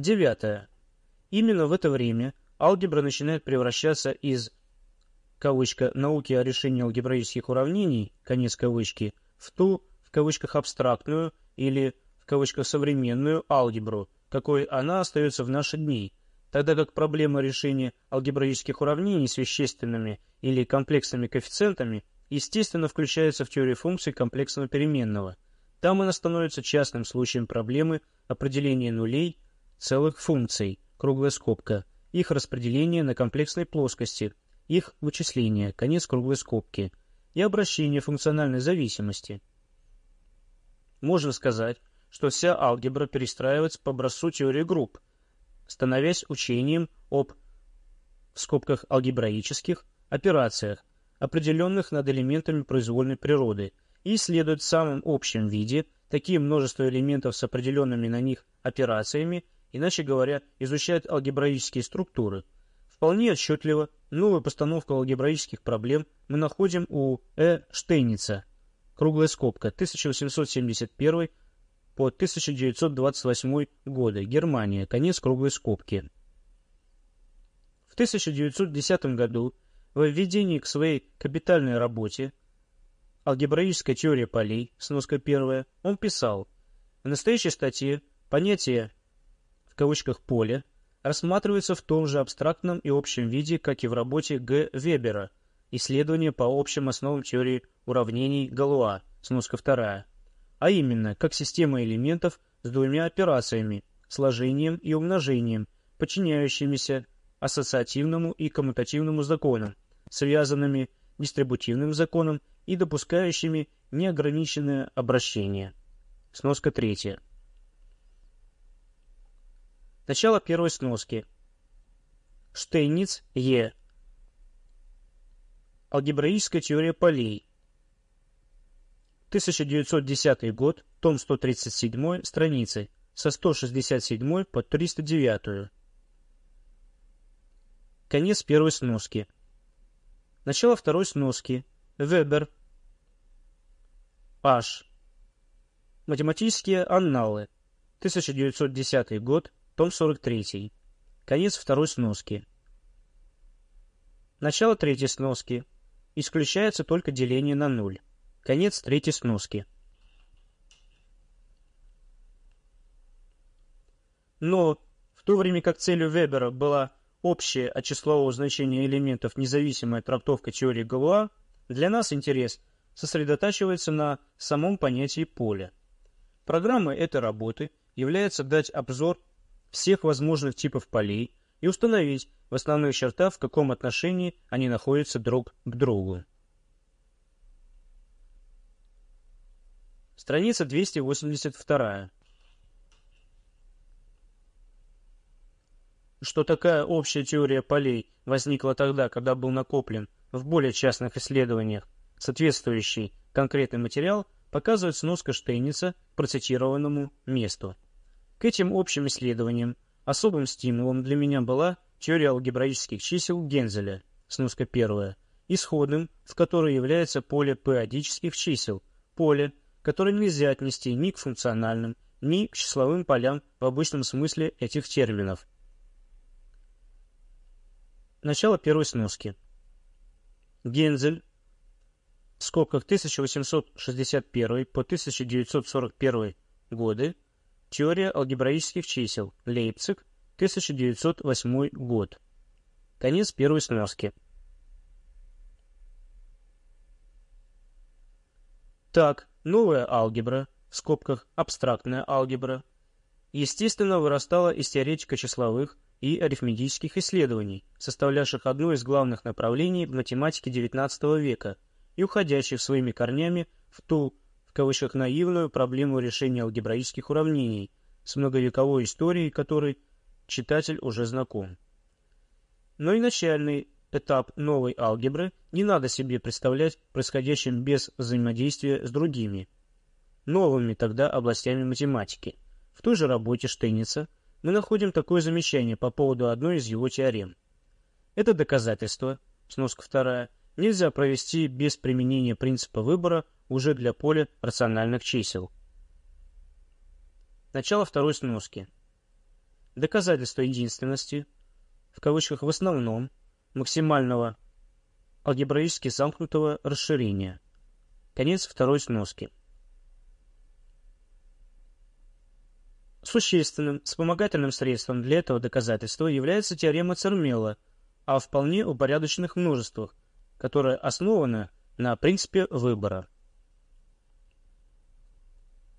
Девятое. Именно в это время алгебра начинает превращаться из кавычка, науки о решении алгебраических уравнений, конец кавычки, в ту, в кавычках, абстрактную или, в кавычках, современную алгебру, какой она остается в наши дни, тогда как проблема решения алгебраических уравнений с вещественными или комплексными коэффициентами естественно включается в теорию функций комплексного переменного. Там она становится частным случаем проблемы определения нулей целых функций, круглая скобка, их распределения на комплексной плоскости, их вычисления, конец круглой скобки, и обращение функциональной зависимости. Можно сказать, что вся алгебра перестраивается по образцу теории групп, становясь учением об в скобках алгебраических операциях, определенных над элементами произвольной природы, и исследует в самом общем виде такие множество элементов с определенными на них операциями, иначе говоря, изучает алгебраические структуры. Вполне отчетливо новую постановку алгебраических проблем мы находим у Э. Штейница, круглая скобка, 1871 по 1928 годы, Германия, конец круглой скобки. В 1910 году в введении к своей капитальной работе «Алгебраическая теория полей», сноска первая, он писал, в настоящей статье понятие кавычках «поле» рассматривается в том же абстрактном и общем виде, как и в работе Г. Вебера «Исследование по общим основам теории уравнений Галуа», сноска вторая, а именно, как система элементов с двумя операциями, сложением и умножением, подчиняющимися ассоциативному и коммутативному законам, связанными дистрибутивным законом и допускающими неограниченное обращение. Сноска третья. Начало первой сноски. Штейниц Е. Алгебраическая теория полей. 1910 год, том 137, страницы со 167 по 309. Конец первой сноски. Начало второй сноски. Вебер. H. Математические анналы. 1910 год, том 43. Конец второй сноски. Начало третьей сноски. Исключается только деление на нуль. Конец третьей сноски. Но в то время как целью Вебера была общее от числового значения элементов независимая трактовка теории Галуа, для нас интерес сосредотачивается на самом понятии поля. Программой этой работы является дать обзор всех возможных типов полей и установить в основных чертах, в каком отношении они находятся друг к другу. Страница 282. что такая общая теория полей возникла тогда, когда был накоплен в более частных исследованиях соответствующий конкретный материал, показывает сноска Штейница процитированному месту. К этим общим исследованиям особым стимулом для меня была теория алгебраических чисел Гензеля, сноска первая, исходным, в которой является поле периодических чисел, поле, которое нельзя отнести ни к функциональным, ни к числовым полям в обычном смысле этих терминов – Начало первой сноски. Гензель в скобках 1861 по 1941 годы. Теория алгебраических чисел. Лейпциг, 1908 год. Конец первой сноски. Так, новая алгебра, в скобках абстрактная алгебра, естественно вырастала из теоретика числовых и арифметических исследований, составлявших одно из главных направлений в математике XIX века и уходящих своими корнями в ту, в кавычках, наивную проблему решения алгебраических уравнений, с многовековой историей которой читатель уже знаком. Но и начальный этап новой алгебры не надо себе представлять происходящим без взаимодействия с другими, новыми тогда областями математики. В той же работе Штейница – мы находим такое замечание по поводу одной из его теорем. Это доказательство, сноска вторая, нельзя провести без применения принципа выбора уже для поля рациональных чисел. Начало второй сноски. доказательство единственности, в кавычках в основном, максимального алгебраически замкнутого расширения. Конец второй сноски. Существенным вспомогательным средством для этого доказательства является теорема Цермела о вполне упорядоченных множествах, которая основана на принципе выбора.